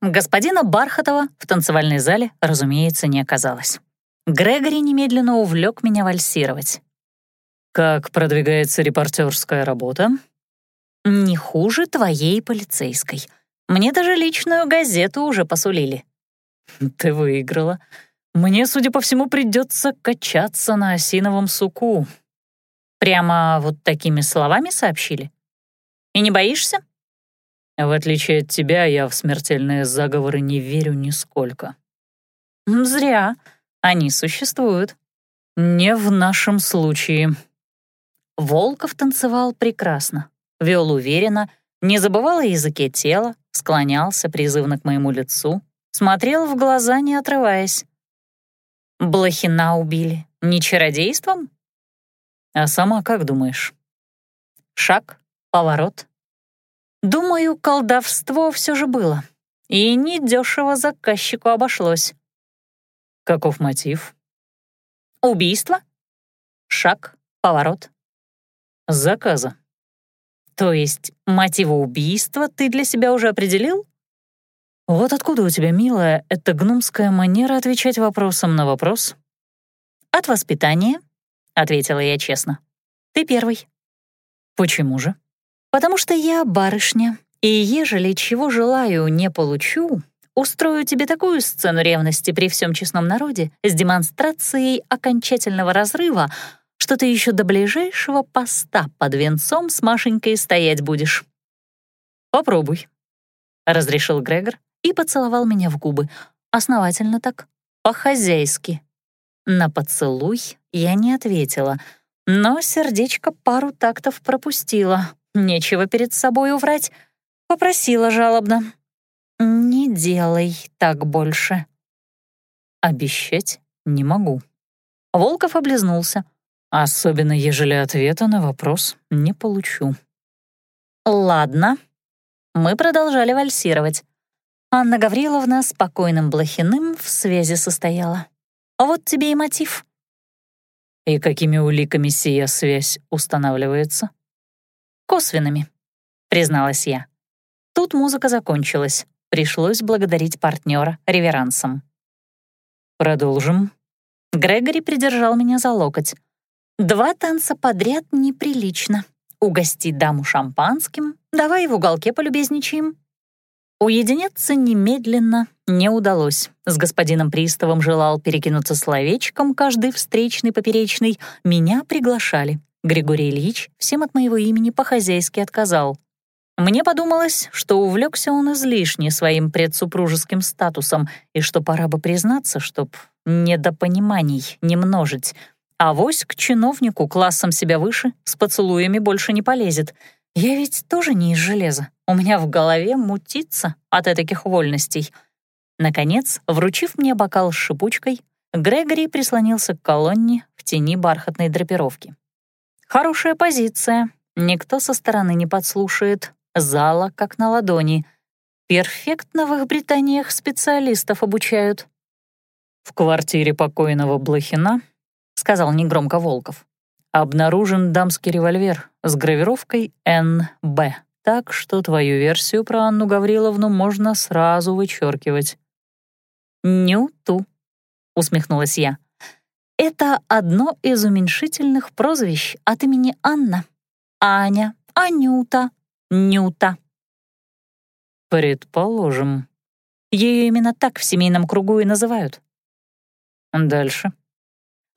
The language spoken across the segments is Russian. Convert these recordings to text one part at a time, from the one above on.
господина Бархатова в танцевальной зале, разумеется, не оказалось. Грегори немедленно увлек меня вальсировать. «Как продвигается репортерская работа?» «Не хуже твоей полицейской. Мне даже личную газету уже посулили». «Ты выиграла. Мне, судя по всему, придется качаться на осиновом суку». Прямо вот такими словами сообщили? И не боишься? В отличие от тебя, я в смертельные заговоры не верю нисколько. Зря. Они существуют. Не в нашем случае. Волков танцевал прекрасно, вел уверенно, не забывал о языке тела, склонялся призывно к моему лицу, смотрел в глаза, не отрываясь. Блохина убили. Не чародейством? А сама как думаешь? Шаг, поворот. Думаю, колдовство все же было. И недешево заказчику обошлось. Каков мотив? Убийство. Шаг, поворот. Заказа. То есть мотива убийства ты для себя уже определил? Вот откуда у тебя, милая, эта гнумская манера отвечать вопросом на вопрос? От воспитания, — ответила я честно. Ты первый. Почему же? Потому что я барышня, и ежели чего желаю, не получу, устрою тебе такую сцену ревности при всем честном народе с демонстрацией окончательного разрыва, что ты еще до ближайшего поста под венцом с Машенькой стоять будешь. «Попробуй», — разрешил Грегор и поцеловал меня в губы. Основательно так, по-хозяйски. На поцелуй я не ответила, но сердечко пару тактов пропустила. Нечего перед собой уврать. Попросила жалобно. «Не делай так больше». «Обещать не могу». Волков облизнулся. Особенно, ежели ответа на вопрос не получу. Ладно. Мы продолжали вальсировать. Анна Гавриловна спокойным Блохиным в связи состояла. Вот тебе и мотив. И какими уликами сия связь устанавливается? Косвенными, призналась я. Тут музыка закончилась. Пришлось благодарить партнера реверансом. Продолжим. Грегори придержал меня за локоть. Два танца подряд неприлично. Угости даму шампанским, давай в уголке полюбезничаем. Уединяться немедленно не удалось. С господином Приставом желал перекинуться словечком каждый встречный поперечный. Меня приглашали. Григорий Ильич всем от моего имени по-хозяйски отказал. Мне подумалось, что увлекся он излишне своим предсупружеским статусом и что пора бы признаться, чтоб недопониманий не множить — а вось к чиновнику классом себя выше с поцелуями больше не полезет. Я ведь тоже не из железа. У меня в голове мутится от этих вольностей. Наконец, вручив мне бокал с шипучкой, Грегори прислонился к колонне в тени бархатной драпировки. Хорошая позиция. Никто со стороны не подслушает. Зала как на ладони. Перфектно в Британиях специалистов обучают. В квартире покойного Блохина сказал негромко Волков. «Обнаружен дамский револьвер с гравировкой «НБ», так что твою версию про Анну Гавриловну можно сразу вычеркивать». «Нюту», — усмехнулась я. «Это одно из уменьшительных прозвищ от имени Анна. Аня, Анюта, Нюта». «Предположим». Ее именно так в семейном кругу и называют. Дальше.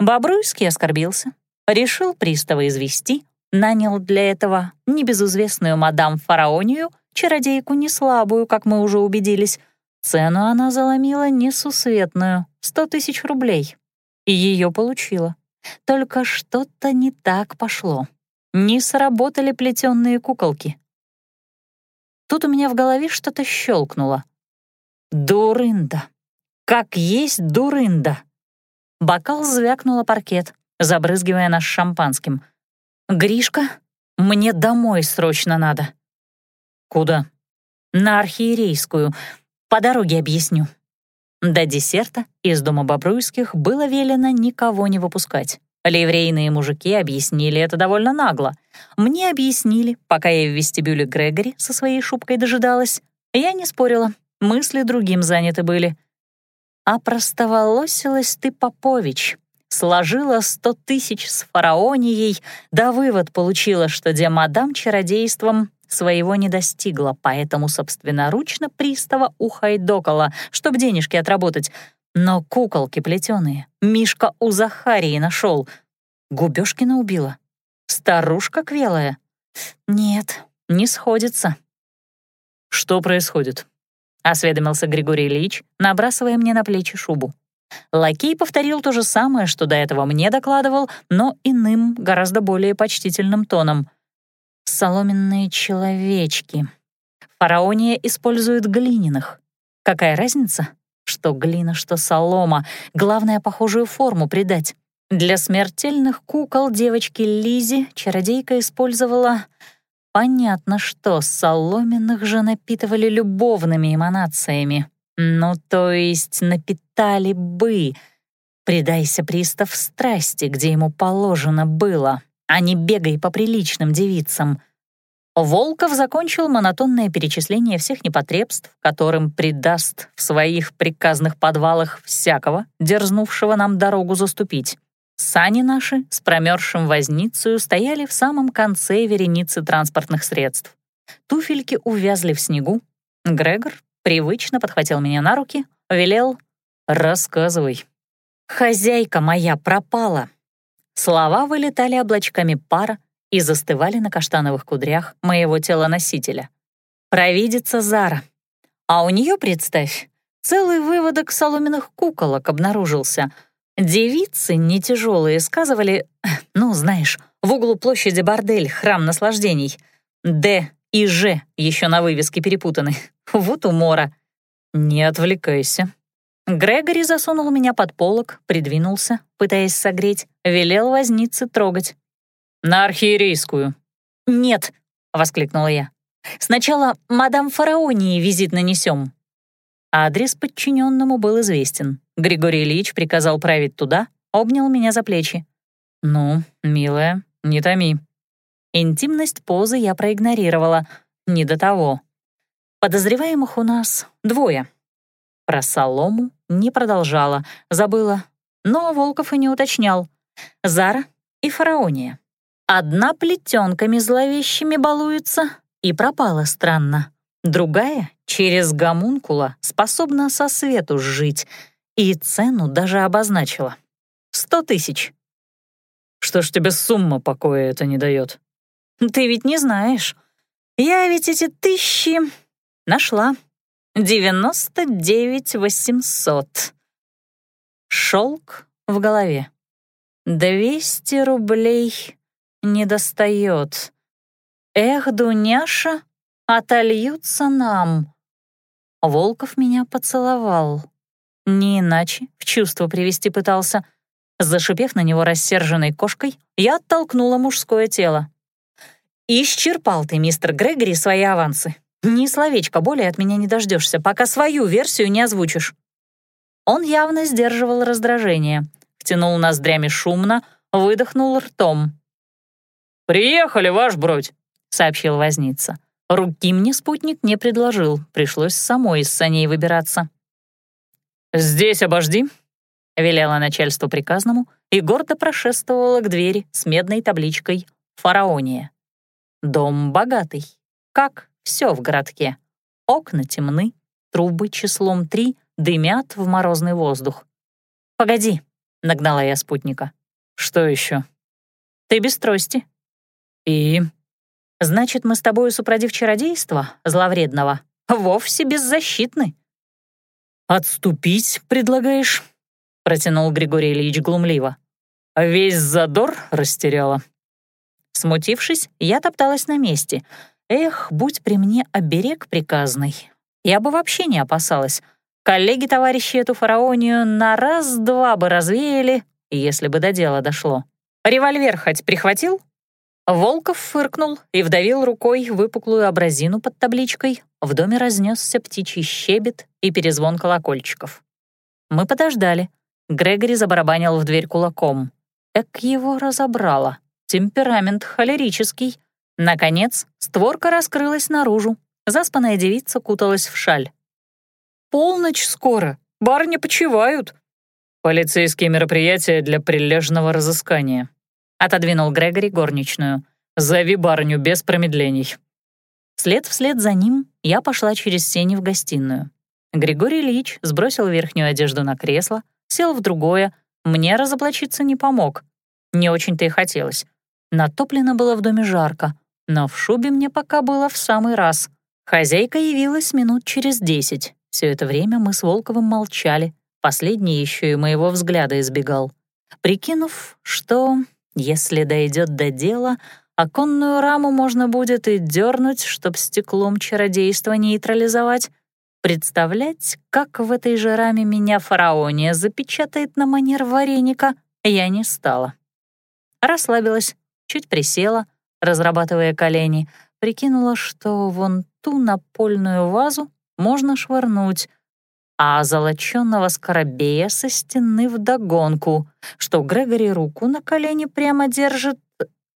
Бобруйский оскорбился, решил пристава извести, нанял для этого небезызвестную мадам Фараонию, чародейку не слабую, как мы уже убедились. Цену она заломила несусветную — сто тысяч рублей. И ее получила. Только что-то не так пошло. Не сработали плетённые куколки. Тут у меня в голове что-то щелкнуло. Дурында. Как есть дурында. Бокал звякнул о паркет, забрызгивая нас шампанским. «Гришка, мне домой срочно надо». «Куда?» «На Архиерейскую. По дороге объясню». До десерта из дома Бобруйских было велено никого не выпускать. Ливрейные мужики объяснили это довольно нагло. Мне объяснили, пока я в вестибюле Грегори со своей шубкой дожидалась. Я не спорила. мысли другим заняты были. А простоволосилась ты, Попович, сложила сто тысяч с фараонией, да вывод получила, что демадам чародейством своего не достигла, поэтому собственноручно пристава ухайдокала, чтоб денежки отработать. Но куколки плетеные Мишка у Захарии нашел. Губёшкина убила. Старушка квелая. Нет, не сходится. «Что происходит?» — осведомился Григорий Ильич, набрасывая мне на плечи шубу. Лакей повторил то же самое, что до этого мне докладывал, но иным, гораздо более почтительным тоном. «Соломенные человечки. Фараония использует глиняных. Какая разница? Что глина, что солома. Главное, похожую форму придать. Для смертельных кукол девочки Лизи чародейка использовала Понятно, что соломенных же напитывали любовными эманациями. Ну, то есть напитали бы. Предайся, пристав, страсти, где ему положено было, а не бегай по приличным девицам. Волков закончил монотонное перечисление всех непотребств, которым придаст в своих приказных подвалах всякого, дерзнувшего нам дорогу заступить. Сани наши с промерзшим возницею стояли в самом конце вереницы транспортных средств. Туфельки увязли в снегу. Грегор привычно подхватил меня на руки, велел «Рассказывай». «Хозяйка моя пропала». Слова вылетали облачками пара и застывали на каштановых кудрях моего тела-носителя. Провидица Зара. А у нее, представь, целый выводок соломенных куколок обнаружился — Девицы не тяжелые сказывали, ну, знаешь, в углу площади бордель, храм наслаждений. Д и Ж еще на вывеске перепутаны. Вот умора. Не отвлекайся. Грегори засунул меня под полок, придвинулся, пытаясь согреть, велел вознице трогать. «На архиерейскую». «Нет», — воскликнула я. «Сначала мадам Фараонии визит нанесем». Адрес подчиненному был известен. Григорий Ильич приказал править туда, обнял меня за плечи. «Ну, милая, не томи». Интимность позы я проигнорировала. Не до того. Подозреваемых у нас двое. Про солому не продолжала, забыла. Но Волков и не уточнял. Зара и Фараония. Одна плетенками зловещими балуется и пропала странно. Другая через гомункула способна со свету жить, и цену даже обозначила. Сто тысяч. Что ж тебе сумма покоя это не дает? Ты ведь не знаешь. Я ведь эти тысячи нашла. Девяносто девять восемьсот. Шелк в голове. Двести рублей не достает. Эх, Дуняша, отольются нам. Волков меня поцеловал. Не иначе, в чувство привести пытался. Зашипев на него рассерженной кошкой, я оттолкнула мужское тело. «Исчерпал ты, мистер Грегори, свои авансы. Ни словечко более от меня не дождешься, пока свою версию не озвучишь». Он явно сдерживал раздражение, втянул ноздрями шумно, выдохнул ртом. «Приехали, ваш бродь», — сообщил возница. Руки мне спутник не предложил, пришлось самой из саней выбираться. «Здесь обожди», — велела начальству приказному и гордо прошествовала к двери с медной табличкой «Фараония». Дом богатый, как все в городке. Окна темны, трубы числом три дымят в морозный воздух. «Погоди», — нагнала я спутника. «Что еще? «Ты без трости». «И?» Значит, мы с тобой, супродив чародейства, зловредного, вовсе беззащитны». «Отступить предлагаешь?» — протянул Григорий Ильич глумливо. «Весь задор растеряла». Смутившись, я топталась на месте. Эх, будь при мне оберег приказный. Я бы вообще не опасалась. Коллеги-товарищи эту фараонию на раз-два бы развеяли, если бы до дела дошло. Револьвер хоть прихватил? Волков фыркнул и вдавил рукой выпуклую абразину под табличкой. В доме разнесся птичий щебет и перезвон колокольчиков. Мы подождали. Грегори забарабанил в дверь кулаком. Эк его разобрало. Темперамент холерический. Наконец, створка раскрылась наружу. Заспанная девица куталась в шаль. полночь скоро, барыни почивают». «Полицейские мероприятия для прилежного разыскания», — отодвинул Грегори горничную. «Зови барыню без промедлений». След вслед за ним я пошла через сени в гостиную. Григорий Ильич сбросил верхнюю одежду на кресло, сел в другое, мне разоблачиться не помог. Не очень-то и хотелось. Натоплено было в доме жарко, но в шубе мне пока было в самый раз. Хозяйка явилась минут через десять. Все это время мы с Волковым молчали. Последний еще и моего взгляда избегал. Прикинув, что, если дойдет до дела, оконную раму можно будет и дернуть, чтоб стеклом чародейство нейтрализовать, представлять, как в этой же раме меня фараония запечатает на манер вареника, я не стала. Расслабилась, чуть присела, разрабатывая колени, прикинула, что вон ту напольную вазу можно швырнуть, а золочёного скоробея со стены вдогонку, что Грегори руку на колени прямо держит,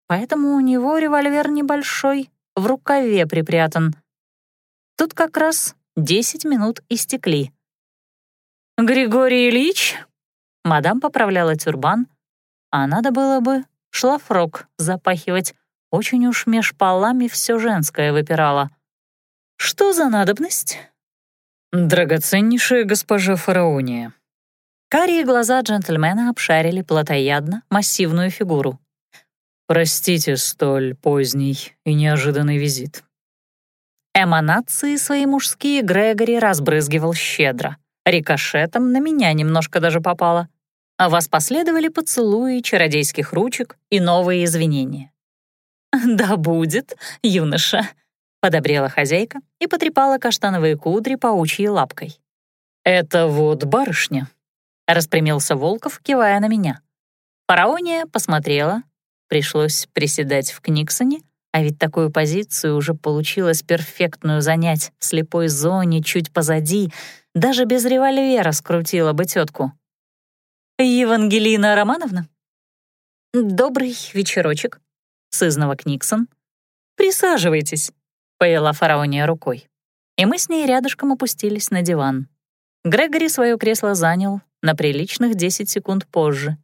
поэтому у него револьвер небольшой, в рукаве припрятан. Тут как раз десять минут истекли. «Григорий Ильич?» Мадам поправляла тюрбан, а надо было бы шлафрок запахивать. Очень уж меж полами все женское выпирало. «Что за надобность?» «Драгоценнейшая госпожа фараония». Карие глаза джентльмена обшарили плотоядно массивную фигуру. «Простите столь поздний и неожиданный визит». Эманации свои мужские Грегори разбрызгивал щедро. Рикошетом на меня немножко даже попало. А вас последовали поцелуи чародейских ручек и новые извинения. «Да будет, юноша», — подобрела хозяйка и потрепала каштановые кудри паучьей лапкой. «Это вот барышня», — распрямился Волков, кивая на меня. Фараония посмотрела, пришлось приседать в Книксоне, а ведь такую позицию уже получилось перфектную занять в слепой зоне чуть позади, даже без револьвера скрутила бы тетку. «Евангелина Романовна?» «Добрый вечерочек», сызнова Книксон. «Присаживайтесь», — повела фараония рукой. И мы с ней рядышком опустились на диван. Грегори свое кресло занял на приличных 10 секунд позже.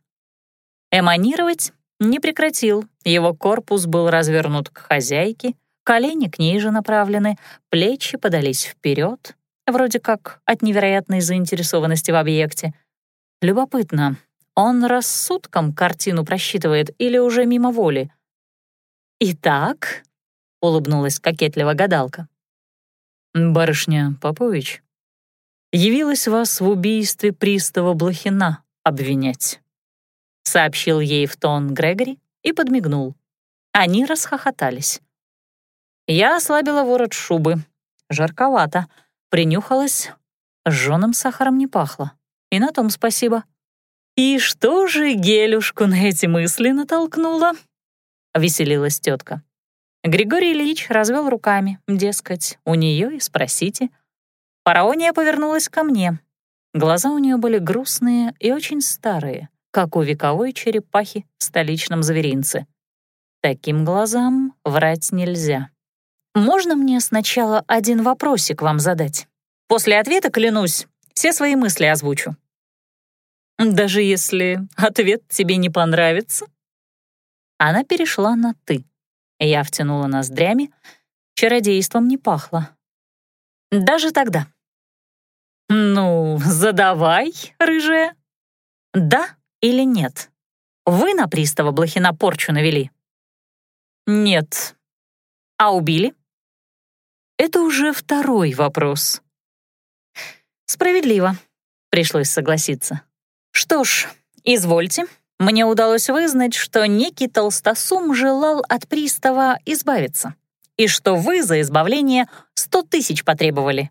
Эманировать не прекратил, его корпус был развернут к хозяйке, колени к ней же направлены, плечи подались вперед, вроде как от невероятной заинтересованности в объекте. Любопытно, он рассудком картину просчитывает или уже мимо воли? «Итак», — улыбнулась кокетливо гадалка. «Барышня Попович, явилась вас в убийстве пристава Блохина обвинять», — сообщил ей в тон Грегори и подмигнул. Они расхохотались. Я ослабила ворот шубы. Жарковато. Принюхалась. Жжёным сахаром не пахло. И на том спасибо. «И что же гелюшку на эти мысли натолкнула?» — веселилась тетка. Григорий Ильич развел руками, дескать, у нее и спросите. Фараония повернулась ко мне. Глаза у нее были грустные и очень старые, как у вековой черепахи в столичном зверинце. Таким глазам врать нельзя. «Можно мне сначала один вопросик вам задать? После ответа, клянусь, все свои мысли озвучу». «Даже если ответ тебе не понравится?» Она перешла на «ты». Я втянула ноздрями. Чародейством не пахло. Даже тогда. «Ну, задавай, рыжая. Да или нет? Вы на пристава Блохина порчу навели?» «Нет». «А убили?» «Это уже второй вопрос». «Справедливо», — пришлось согласиться. «Что ж, извольте, мне удалось вызнать, что некий толстосум желал от пристава избавиться, и что вы за избавление сто тысяч потребовали.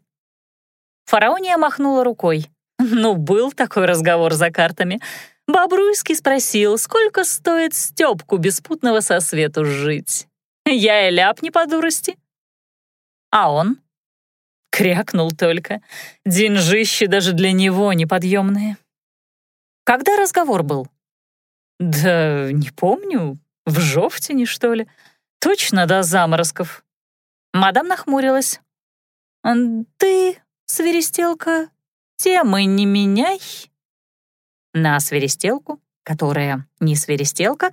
Фараония махнула рукой. Ну, был такой разговор за картами. Бобруйский спросил, сколько стоит Стёпку беспутного со свету жить. Я и ляп не по дурости. А он? Крякнул только. Деньжищи даже для него неподъемные. Когда разговор был? «Да не помню. В Жовтине, что ли? Точно до заморозков». Мадам нахмурилась. «Ты «Свиристелка, темы не меняй». На свиристелку, которая не свиристелка,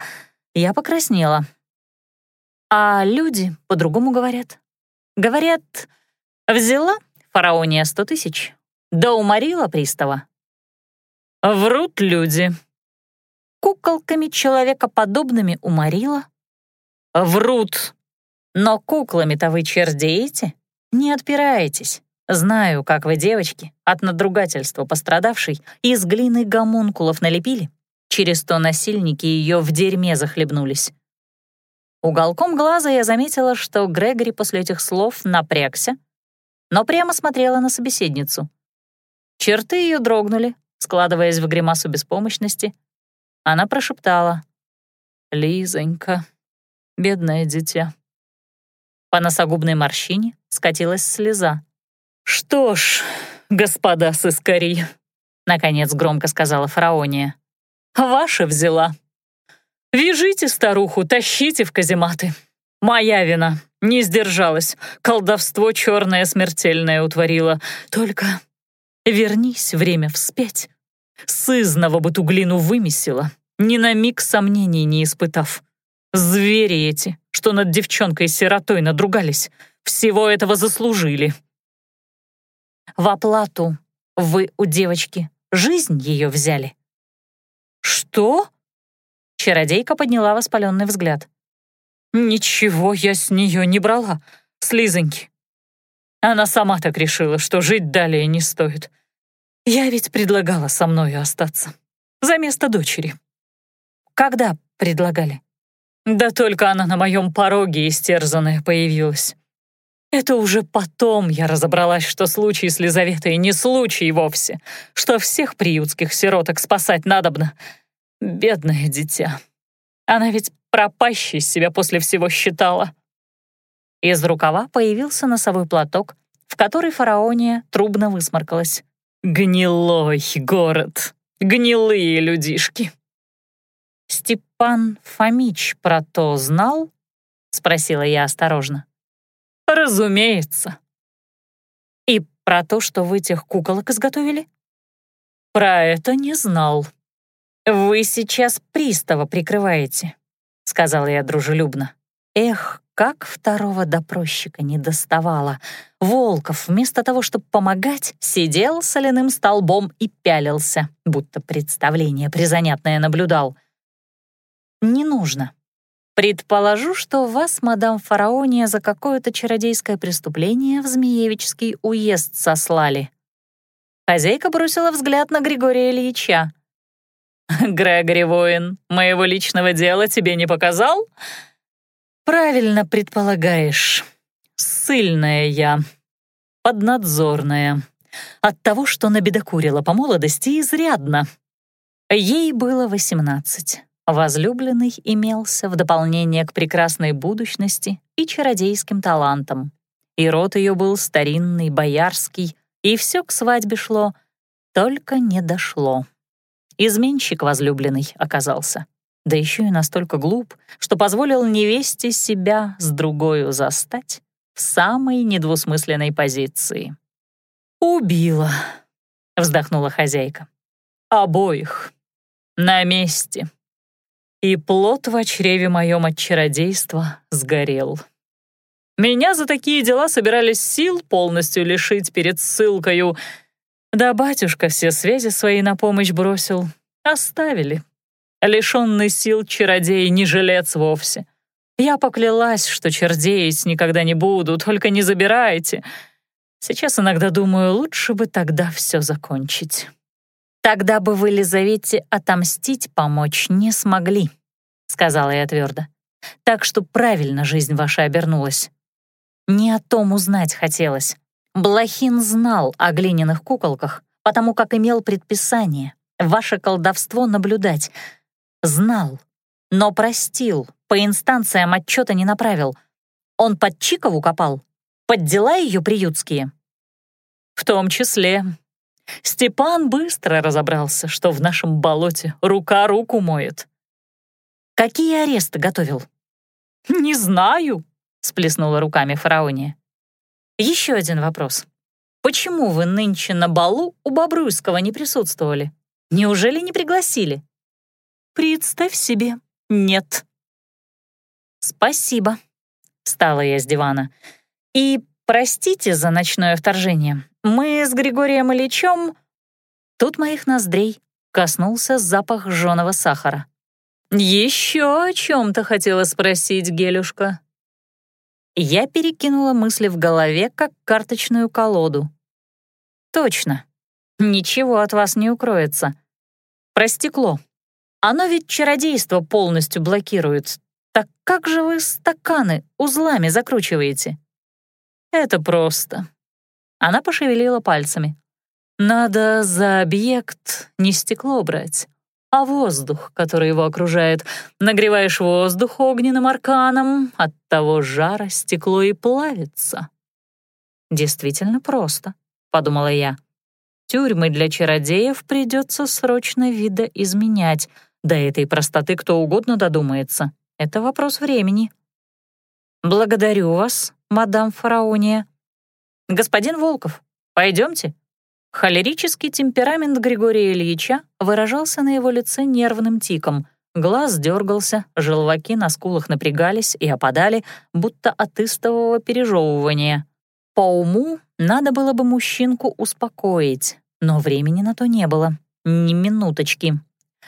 я покраснела. А люди по-другому говорят. Говорят, взяла фараония сто тысяч, да уморила пристава. Врут люди. Куколками человекоподобными уморила. Врут. Но куклами-то вы чердеете? Не отпираетесь. Знаю, как вы, девочки, от надругательства пострадавшей из глины гомункулов налепили. Через то насильники ее в дерьме захлебнулись. Уголком глаза я заметила, что Грегори после этих слов напрягся, но прямо смотрела на собеседницу. Черты ее дрогнули, складываясь в гримасу беспомощности. Она прошептала. «Лизонька, бедное дитя». По носогубной морщине скатилась слеза. «Что ж, господа сыскари», — наконец громко сказала фараония, «ваша взяла. Вяжите старуху, тащите в казематы. Моя вина, не сдержалась, колдовство черное смертельное утворила. Только вернись время вспять, сызного бы ту глину вымесила, ни на миг сомнений не испытав. Звери эти, что над девчонкой-сиротой надругались, всего этого заслужили. В оплату вы у девочки жизнь ее взяли. Что? Чародейка подняла воспаленный взгляд. Ничего я с нее не брала, с Лизоньки. Она сама так решила, что жить далее не стоит. Я ведь предлагала со мною остаться. За место дочери. Когда предлагали? Да только она на моем пороге истерзанная появилась. Это уже потом я разобралась, что случай с Лизаветой не случай вовсе, что всех приютских сироток спасать надобно. Бедное дитя. Она ведь пропащей себя после всего считала. Из рукава появился носовой платок, в который фараония трубно высморкалась. «Гнилой город! Гнилые людишки!» «Степан Фомич про то знал?» — спросила я осторожно. «Разумеется». «И про то, что вы тех куколок изготовили?» «Про это не знал». «Вы сейчас пристава прикрываете», — сказала я дружелюбно. «Эх, как второго допросчика не доставало. Волков, вместо того, чтобы помогать, сидел соляным столбом и пялился, будто представление призанятное наблюдал. «Не нужно. Предположу, что вас, мадам Фараония, за какое-то чародейское преступление в Змеевичский уезд сослали». Хозяйка бросила взгляд на Григория Ильича. «Грегори Воин, моего личного дела тебе не показал?» «Правильно предполагаешь. Сыльная я, поднадзорная. От того, что набедокурила по молодости, изрядно. Ей было восемнадцать. Возлюбленный имелся в дополнение к прекрасной будущности и чародейским талантам. И род ее был старинный, боярский, и все к свадьбе шло, только не дошло. Изменщик возлюбленный оказался, да еще и настолько глуп, что позволил невесте себя с другою застать в самой недвусмысленной позиции. «Убила», — вздохнула хозяйка. «Обоих. На месте» и плод в чреве моем от чародейства сгорел. Меня за такие дела собирались сил полностью лишить перед ссылкою. Да батюшка все связи свои на помощь бросил. Оставили. Лишенный сил чародей не жилец вовсе. Я поклялась, что чердеять никогда не буду, только не забирайте. Сейчас иногда думаю, лучше бы тогда все закончить. «Тогда бы вы, Лизавете, отомстить помочь не смогли», — сказала я твердо. «Так что правильно жизнь ваша обернулась. Не о том узнать хотелось. Блохин знал о глиняных куколках, потому как имел предписание ваше колдовство наблюдать. Знал, но простил, по инстанциям отчета не направил. Он под Чикову копал? Под дела ее приютские?» «В том числе», Степан быстро разобрался, что в нашем болоте рука руку моет. «Какие аресты готовил?» «Не знаю», — сплеснула руками фараония. «Еще один вопрос. почему вы нынче на балу у Бобруйского не присутствовали? Неужели не пригласили?» «Представь себе, нет». «Спасибо», — встала я с дивана. «И простите за ночное вторжение. Мы с Григорием Ильичем...» Тут моих ноздрей коснулся запах жженого сахара. «Еще о чем-то хотела спросить, Гелюшка?» Я перекинула мысли в голове, как карточную колоду. «Точно. Ничего от вас не укроется. Про стекло. Оно ведь чародейство полностью блокирует. Так как же вы стаканы узлами закручиваете?» «Это просто». Она пошевелила пальцами. «Надо за объект не стекло брать, а воздух, который его окружает. Нагреваешь воздух огненным арканом, от того жара стекло и плавится. «Действительно просто», — подумала я. «Тюрьмы для чародеев придется срочно видоизменять. До этой простоты кто угодно додумается. Это вопрос времени». «Благодарю вас, мадам Фараония». «Господин Волков, пойдемте», Холерический темперамент Григория Ильича выражался на его лице нервным тиком. Глаз дергался, желваки на скулах напрягались и опадали, будто от истового пережевывания. По уму надо было бы мужчинку успокоить, но времени на то не было. Ни минуточки.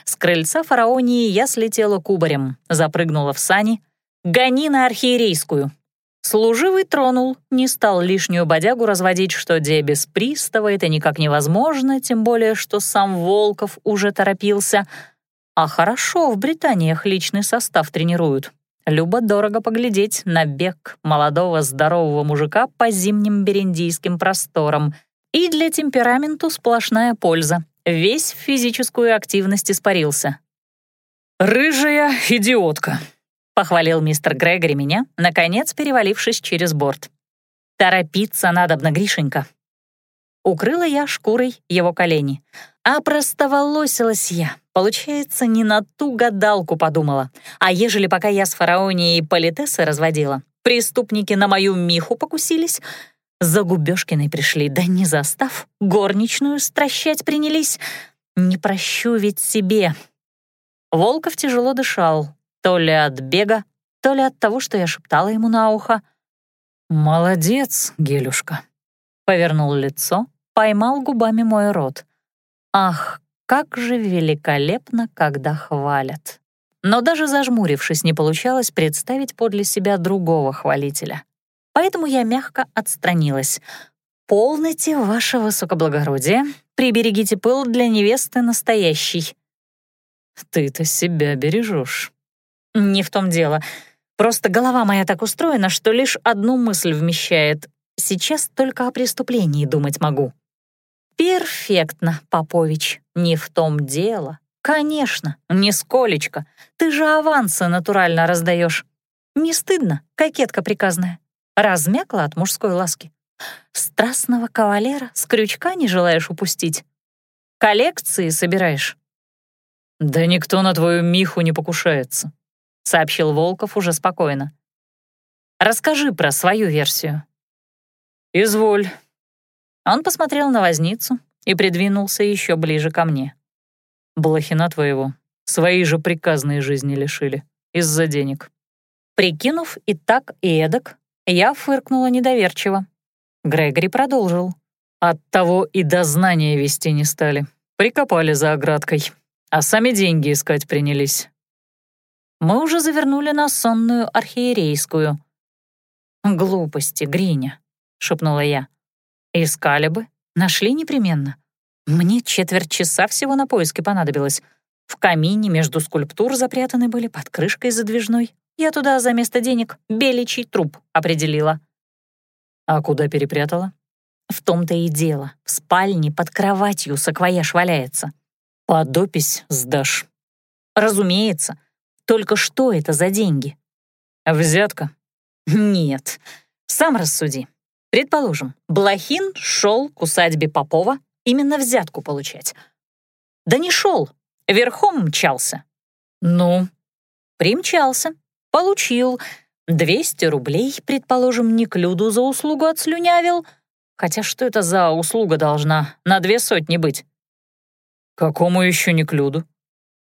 С крыльца фараонии я слетела кубарем, запрыгнула в сани. «Гони на архиерейскую!» Служивый тронул, не стал лишнюю бодягу разводить, что где без пристава это никак невозможно, тем более, что сам Волков уже торопился. А хорошо в Британиях личный состав тренируют. Любо-дорого поглядеть на бег молодого здорового мужика по зимним бериндийским просторам. И для темпераменту сплошная польза. Весь в физическую активность испарился. «Рыжая идиотка», похвалил мистер Грегори меня, наконец перевалившись через борт. «Торопиться надобно, Гришенька». Укрыла я шкурой его колени. А простоволосилась я. Получается, не на ту гадалку подумала. А ежели пока я с фараонией политессы разводила, преступники на мою миху покусились, за Губёшкиной пришли, да не застав, горничную стращать принялись. Не прощу ведь себе. Волков тяжело дышал, то ли от бега, то ли от того, что я шептала ему на ухо. «Молодец, Гелюшка», — повернул лицо, поймал губами мой рот. «Ах, как же великолепно, когда хвалят!» Но даже зажмурившись, не получалось представить подле себя другого хвалителя. Поэтому я мягко отстранилась. «Полноте, ваше высокоблагородие, приберегите пыл для невесты настоящей». «Ты-то себя бережешь», «Не в том дело. Просто голова моя так устроена, что лишь одну мысль вмещает. Сейчас только о преступлении думать могу». «Перфектно, Попович. Не в том дело. Конечно, нисколечко. Ты же авансы натурально раздаешь. Не стыдно, кокетка приказная. Размякла от мужской ласки. Страстного кавалера с крючка не желаешь упустить. Коллекции собираешь?» «Да никто на твою Миху не покушается», — сообщил Волков уже спокойно. «Расскажи про свою версию». «Изволь». Он посмотрел на возницу и придвинулся еще ближе ко мне. «Блохина твоего свои же приказные жизни лишили. Из-за денег». Прикинув и так, и эдак, я фыркнула недоверчиво. Грегори продолжил. «Оттого и дознания вести не стали. Прикопали за оградкой. А сами деньги искать принялись. Мы уже завернули на сонную архиерейскую. «Глупости, Гриня», — шепнула я. «Искали бы, нашли непременно. Мне четверть часа всего на поиски понадобилось. В камине между скульптур запрятаны были под крышкой задвижной. Я туда за место денег беличий труп определила». «А куда перепрятала?» «В том-то и дело. В спальне под кроватью саквояж валяется». «Подопись сдашь». «Разумеется. Только что это за деньги? Взятка? Нет. Сам рассуди. Предположим, Блохин шел к усадьбе Попова именно взятку получать. Да не шел, верхом мчался. Ну? Примчался, получил. 200 рублей, предположим, Неклюду за услугу отслюнявил. Хотя что это за услуга должна на две сотни быть? Какому еще не клюду?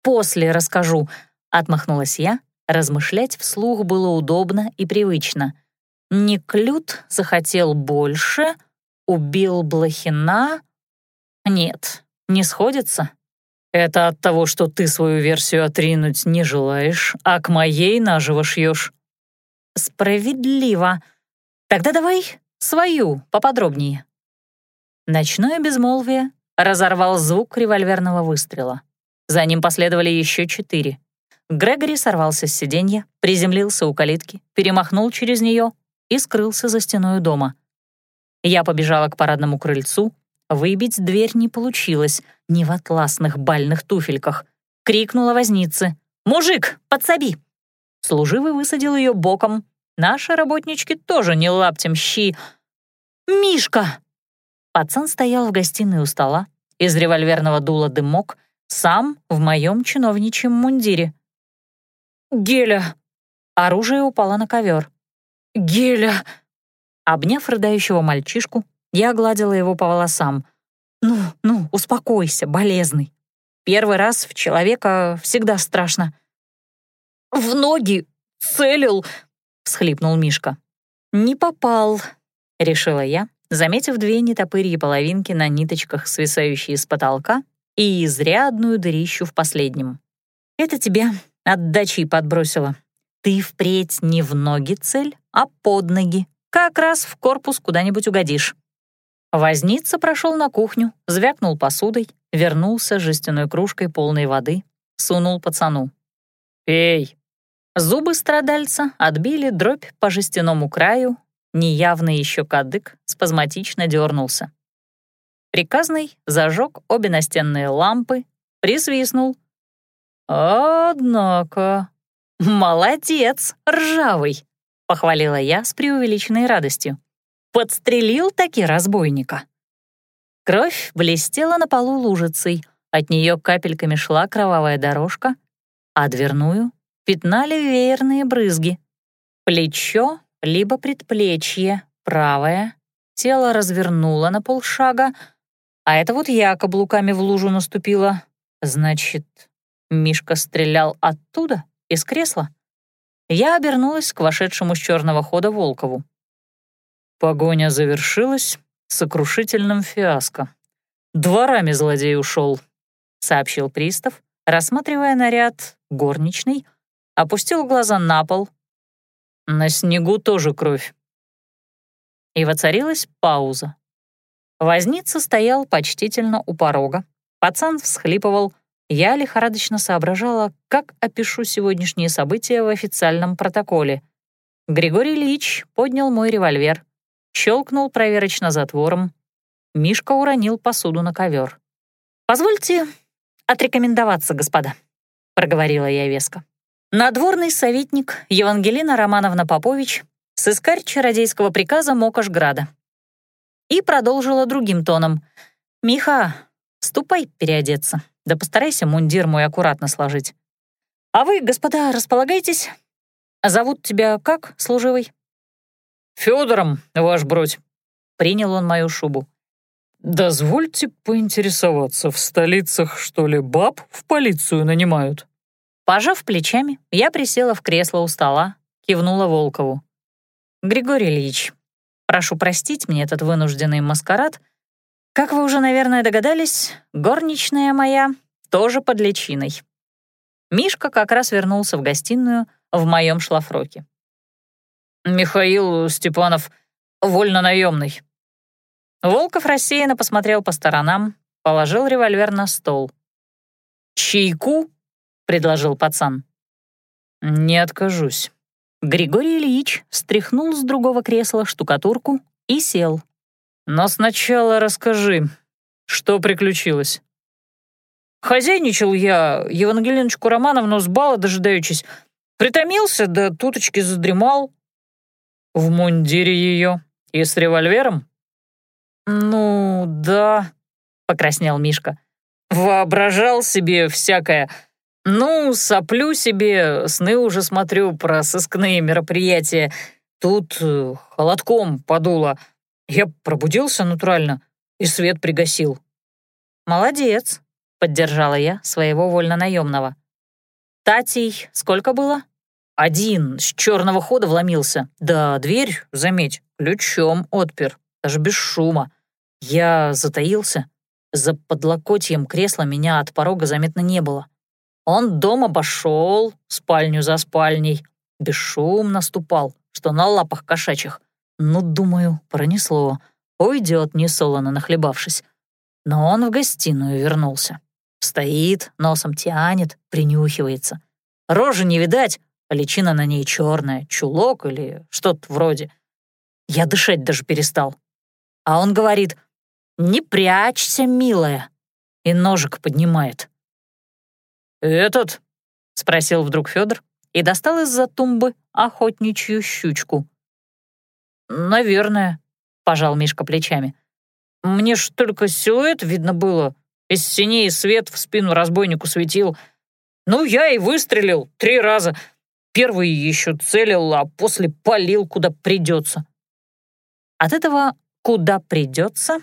После расскажу, отмахнулась я. Размышлять вслух было удобно и привычно. Неклюд захотел больше, убил Блохина. Нет, не сходится. Это от того, что ты свою версию отринуть не желаешь, а к моей наживо шьешь. Справедливо. Тогда давай свою поподробнее. Ночное безмолвие разорвал звук револьверного выстрела. За ним последовали еще четыре. Грегори сорвался с сиденья, приземлился у калитки, перемахнул через нее и скрылся за стеной дома. Я побежала к парадному крыльцу. Выбить дверь не получилось, ни в атласных бальных туфельках. Крикнула вознице. «Мужик, подсоби!» Служивый высадил ее боком. Наши работнички тоже не лаптем щи. «Мишка!» Пацан стоял в гостиной у стола. Из револьверного дула дымок, сам в моем чиновничьем мундире. «Геля!» Оружие упало на ковер. «Геля!» Обняв рыдающего мальчишку, я гладила его по волосам. «Ну, ну, успокойся, болезный. Первый раз в человека всегда страшно». «В ноги целил!» — всхлипнул Мишка. «Не попал», — решила я, заметив две нетопырьи половинки на ниточках, свисающие с потолка, и изрядную дырищу в последнем. «Это тебя отдачей подбросила. Ты впредь не в ноги цель, а под ноги. Как раз в корпус куда-нибудь угодишь». Возница прошел на кухню, звякнул посудой, вернулся с жестяной кружкой полной воды, сунул пацану. «Пей!» Зубы страдальца отбили дробь по жестяному краю, неявный еще кадык спазматично дернулся. Приказный зажег обе настенные лампы, присвистнул. «Однако...» «Молодец, ржавый!» — похвалила я с преувеличенной радостью. «Подстрелил таки разбойника!» Кровь блестела на полу лужицей, от нее капельками шла кровавая дорожка, а дверную пятнали веерные брызги. Плечо либо предплечье, правое, тело развернуло на полшага, а это вот я каблуками в лужу наступила. Значит, Мишка стрелял оттуда, из кресла? Я обернулась к вошедшему с черного хода Волкову. Погоня завершилась сокрушительным фиаско. «Дворами злодей ушел», — сообщил пристав, рассматривая наряд горничный, опустил глаза на пол. На снегу тоже кровь. И воцарилась пауза. Возница стоял почтительно у порога. Пацан всхлипывал. Я лихорадочно соображала, как опишу сегодняшние события в официальном протоколе. Григорий Ильич поднял мой револьвер, щелкнул проверочно затвором. Мишка уронил посуду на ковер. «Позвольте отрекомендоваться, господа», — проговорила я веско. Надворный советник Евангелина Романовна Попович, сыскарь чародейского приказа Мокошграда и продолжила другим тоном. «Миха, ступай переодеться, да постарайся мундир мой аккуратно сложить. А вы, господа, располагайтесь. Зовут тебя как, служивый?» «Фёдором, ваш бродь», — принял он мою шубу. «Дозвольте поинтересоваться, в столицах, что ли, баб в полицию нанимают?» Пожав плечами, я присела в кресло у стола, кивнула Волкову. «Григорий Ильич, Прошу простить мне этот вынужденный маскарад. Как вы уже, наверное, догадались, горничная моя тоже под личиной. Мишка как раз вернулся в гостиную в моем шлафроке. «Михаил Степанов вольно наемный». Волков рассеянно посмотрел по сторонам, положил револьвер на стол. «Чайку?» — предложил пацан. «Не откажусь». Григорий Ильич стряхнул с другого кресла штукатурку и сел. «Но сначала расскажи, что приключилось?» «Хозяйничал я, Евангелиночку Романовну с бала дожидаючись. Притомился, да туточки задремал». «В мундире ее и с револьвером?» «Ну, да», — покраснел Мишка. «Воображал себе всякое, «Ну, соплю себе, сны уже смотрю про сыскные мероприятия. Тут э, холодком подуло. Я пробудился натурально и свет пригасил». «Молодец», — поддержала я своего вольно-наемного. «Татей сколько было?» «Один, с черного хода вломился. Да, дверь, заметь, ключом отпер, даже без шума. Я затаился. За подлокотьем кресла меня от порога заметно не было. Он дом обошел, спальню за спальней, бесшумно ступал, что на лапах кошачьих. Ну, думаю, пронесло. Уйдет, несолоно нахлебавшись. Но он в гостиную вернулся. Стоит, носом тянет, принюхивается. Рожи не видать, личина на ней черная, чулок или что-то вроде. Я дышать даже перестал. А он говорит, «Не прячься, милая», и ножик поднимает. «Этот?» — спросил вдруг Федор и достал из-за тумбы охотничью щучку. «Наверное», — пожал Мишка плечами. «Мне ж только силуэт видно было. Из синей свет в спину разбойнику светил. Ну, я и выстрелил три раза. Первый еще целил, а после полил, куда придется». От этого «куда придется»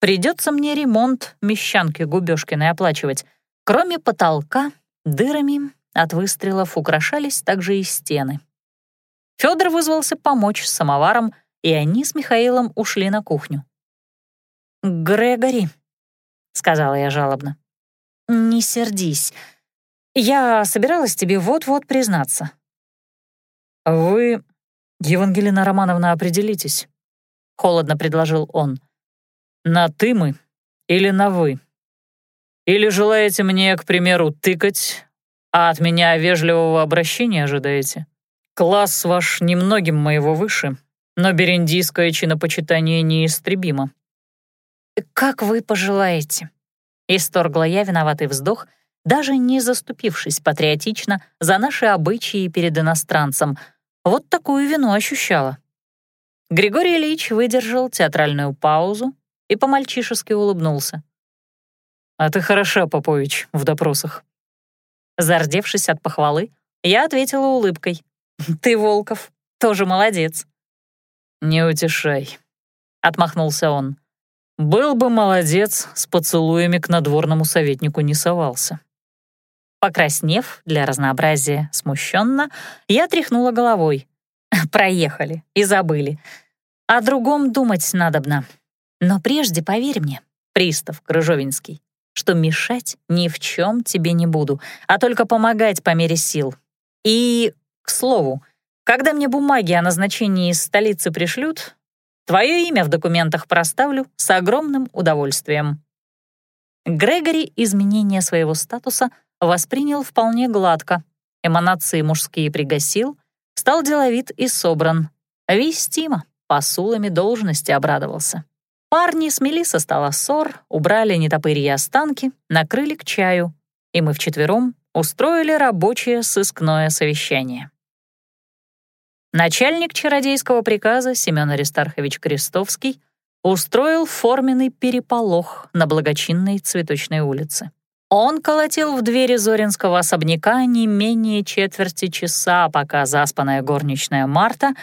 придется мне ремонт мещанки Губёшкиной оплачивать. Кроме потолка, дырами от выстрелов украшались также и стены. Федор вызвался помочь с самоваром, и они с Михаилом ушли на кухню. «Грегори», — сказала я жалобно, — «не сердись. Я собиралась тебе вот-вот признаться». «Вы, Евангелина Романовна, определитесь», — холодно предложил он. «На «ты» мы или на «вы»? Или желаете мне, к примеру, тыкать, а от меня вежливого обращения ожидаете? Класс ваш немногим моего выше, но берендийское чинопочитание неистребимо». «Как вы пожелаете», — исторгла я виноватый вздох, даже не заступившись патриотично за наши обычаи перед иностранцем. Вот такую вину ощущала. Григорий Ильич выдержал театральную паузу и по-мальчишески улыбнулся. «А ты хороша, Попович, в допросах». Зардевшись от похвалы, я ответила улыбкой. «Ты, Волков, тоже молодец». «Не утешай», — отмахнулся он. «Был бы молодец, с поцелуями к надворному советнику не совался». Покраснев для разнообразия смущенно, я тряхнула головой. Проехали и забыли. О другом думать надобно. Но прежде поверь мне, пристав Крыжовинский, что мешать ни в чем тебе не буду, а только помогать по мере сил. И, к слову, когда мне бумаги о назначении из столицы пришлют, твое имя в документах проставлю с огромным удовольствием». Грегори изменение своего статуса воспринял вполне гладко, эманации мужские пригасил, стал деловит и собран. Вестимо, посулами должности обрадовался. Парни смели со стола ссор, убрали нетопырьи останки, накрыли к чаю, и мы вчетвером устроили рабочее сыскное совещание. Начальник чародейского приказа Семен Аристархович Крестовский устроил форменный переполох на благочинной цветочной улице. Он колотил в двери Зоринского особняка не менее четверти часа, пока заспанная горничная Марта,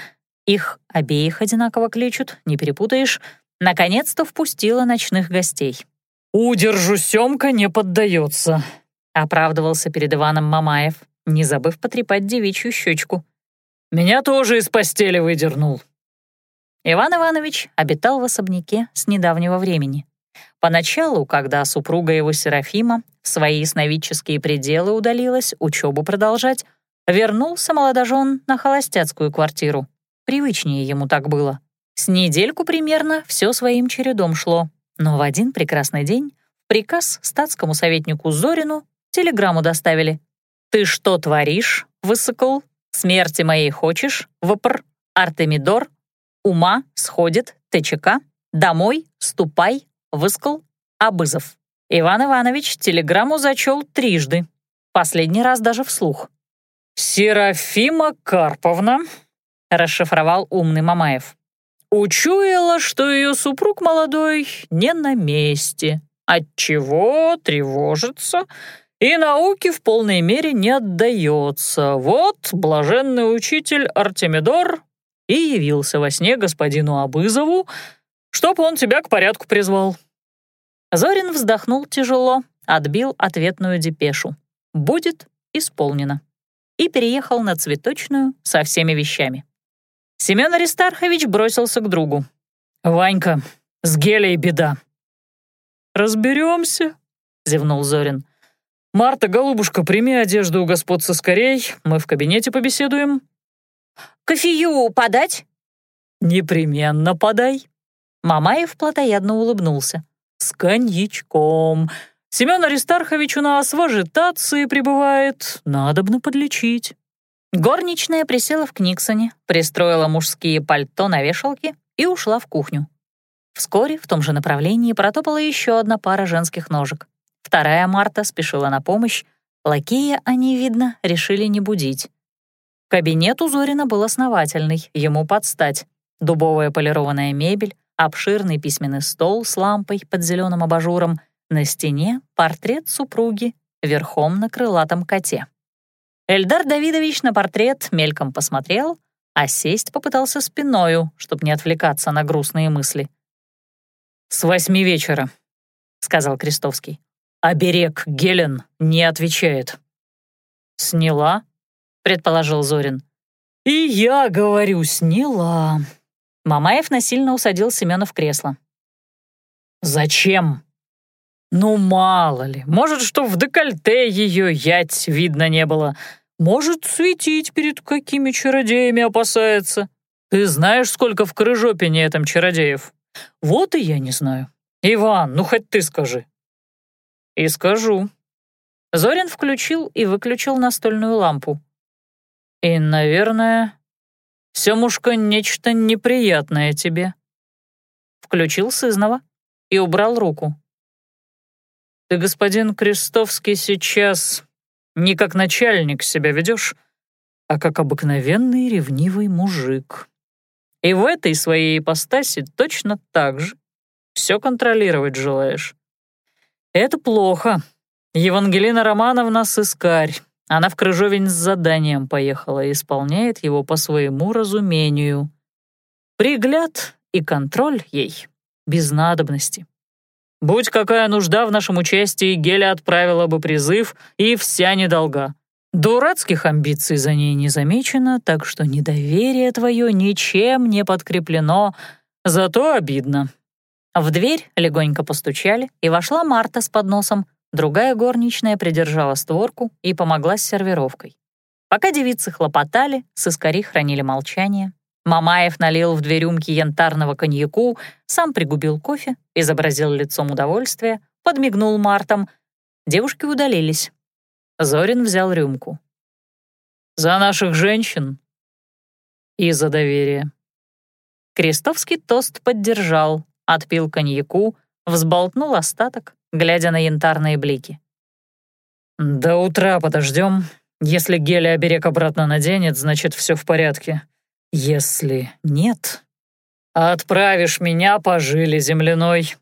их обеих одинаково кличут, не перепутаешь, наконец-то впустила ночных гостей. «Удержу Семка не поддается», — оправдывался перед Иваном Мамаев, не забыв потрепать девичью щечку. «Меня тоже из постели выдернул». Иван Иванович обитал в особняке с недавнего времени. Поначалу, когда супруга его Серафима в свои сновидческие пределы удалилась учебу продолжать, вернулся молодожен на холостяцкую квартиру. Привычнее ему так было. С недельку примерно все своим чередом шло, но в один прекрасный день приказ статскому советнику Зорину телеграмму доставили. «Ты что творишь, высокол? Смерти моей хочешь? Вопр, Артемидор, ума сходит, ТЧК, домой, ступай, выскал, Абызов. Иван Иванович телеграмму зачел трижды, последний раз даже вслух. «Серафима Карповна», — расшифровал умный Мамаев, «учуяла, что ее супруг молодой не на месте, отчего тревожится и науке в полной мере не отдается. Вот блаженный учитель Артемидор и явился во сне господину Абызову, чтоб он тебя к порядку призвал». Зорин вздохнул тяжело, отбил ответную депешу. «Будет исполнено». И переехал на цветочную со всеми вещами. Семен Аристархович бросился к другу. «Ванька, с гелей беда». «Разберемся», — зевнул Зорин. «Марта, голубушка, прими одежду у господца скорей, мы в кабинете побеседуем». «Кофею подать?» «Непременно подай». Мамаев плотоядно улыбнулся. «С коньячком. Семен Аристархович у нас в ажитации пребывает, надобно подлечить». Горничная присела в Книксоне, пристроила мужские пальто на вешалке и ушла в кухню. Вскоре в том же направлении протопала еще одна пара женских ножек. Вторая Марта спешила на помощь. Лакея они, видно, решили не будить. Кабинет у Зорина был основательный, ему подстать. Дубовая полированная мебель, обширный письменный стол с лампой под зеленым абажуром, на стене портрет супруги верхом на крылатом коте. Эльдар Давидович на портрет мельком посмотрел, а сесть попытался спиною, чтобы не отвлекаться на грустные мысли. «С восьми вечера», — сказал Крестовский. «Оберег Гелен не отвечает». «Сняла?» — предположил Зорин. «И я говорю, сняла». Мамаев насильно усадил Семена в кресло. «Зачем?» «Ну, мало ли, может, что в декольте ее ять видно не было. Может, светить перед какими чародеями опасается. Ты знаешь, сколько в Крыжопине этом чародеев? Вот и я не знаю. Иван, ну хоть ты скажи». «И скажу». Зорин включил и выключил настольную лампу. «И, наверное, Семушка нечто неприятное тебе». Включил сызнова и убрал руку. «Ты, господин Крестовский, сейчас не как начальник себя ведешь, а как обыкновенный ревнивый мужик. И в этой своей ипостаси точно так же все контролировать желаешь. Это плохо. Евангелина Романовна сыскарь. Она в Крыжовень с заданием поехала и исполняет его по своему разумению. Пригляд и контроль ей без надобности. Будь какая нужда в нашем участии, Геля отправила бы призыв, и вся недолга. Дурацких амбиций за ней не замечено, так что недоверие твое ничем не подкреплено, зато обидно». В дверь легонько постучали, и вошла Марта с подносом. Другая горничная придержала створку и помогла с сервировкой. Пока девицы хлопотали, сыскари хранили молчание. Мамаев налил в две рюмки янтарного коньяку, сам пригубил кофе, изобразил лицом удовольствия, подмигнул Мартом. Девушки удалились. Зорин взял рюмку. «За наших женщин и за доверие». Крестовский тост поддержал, отпил коньяку, взболтнул остаток, глядя на янтарные блики. «До утра подождем. Если Геля оберег обратно наденет, значит, все в порядке. Если нет, отправишь меня по жиле земляной».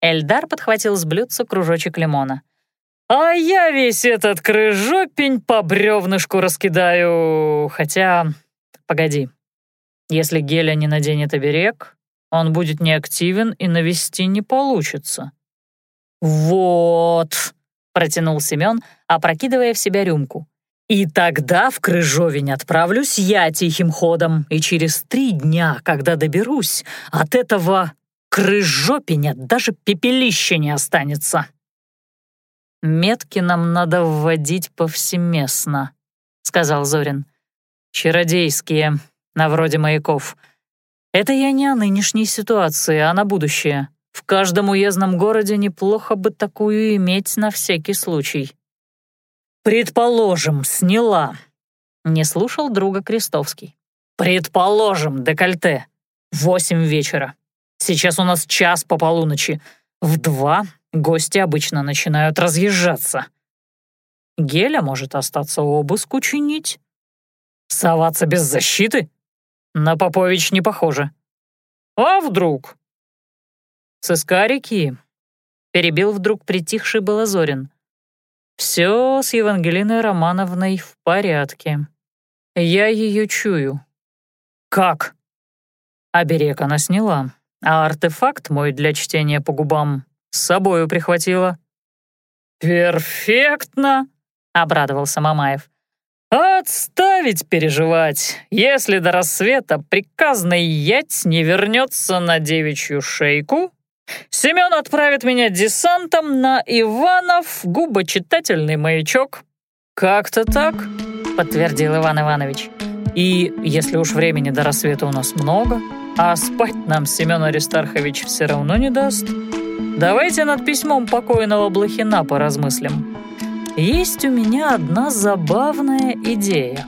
Эльдар подхватил с блюдца кружочек лимона. А я весь этот крыжопень по бревнышку раскидаю. Хотя, погоди, если Геля не наденет оберег, он будет неактивен и навести не получится. «Вот», — протянул Семен, опрокидывая в себя рюмку. «И тогда в Крыжовень отправлюсь я тихим ходом, и через три дня, когда доберусь, от этого Крыжопеня даже пепелища не останется». «Метки нам надо вводить повсеместно», — сказал Зорин. «Чародейские, на вроде маяков. Это я не о нынешней ситуации, а на будущее. В каждом уездном городе неплохо бы такую иметь на всякий случай». «Предположим, сняла», — не слушал друга Крестовский. «Предположим, декольте. Восемь вечера. Сейчас у нас час по полуночи. В два гости обычно начинают разъезжаться. Геля может остаться обыск учинить. Соваться без защиты? На Попович не похоже. А вдруг? Сыскарики, перебил вдруг притихший Балазорин. Все с Евангелиной Романовной в порядке. Я ее чую. Как? Оберег она сняла. а артефакт мой для чтения по губам с собою прихватила». «Перфектно!» — обрадовался Мамаев. «Отставить переживать, если до рассвета приказный ять не вернется на девичью шейку, Семен отправит меня десантом на Иванов губочитательный маячок». «Как-то так», — подтвердил Иван Иванович. «И если уж времени до рассвета у нас много, а спать нам Семен Аристархович все равно не даст, давайте над письмом покойного Блохина поразмыслим. Есть у меня одна забавная идея».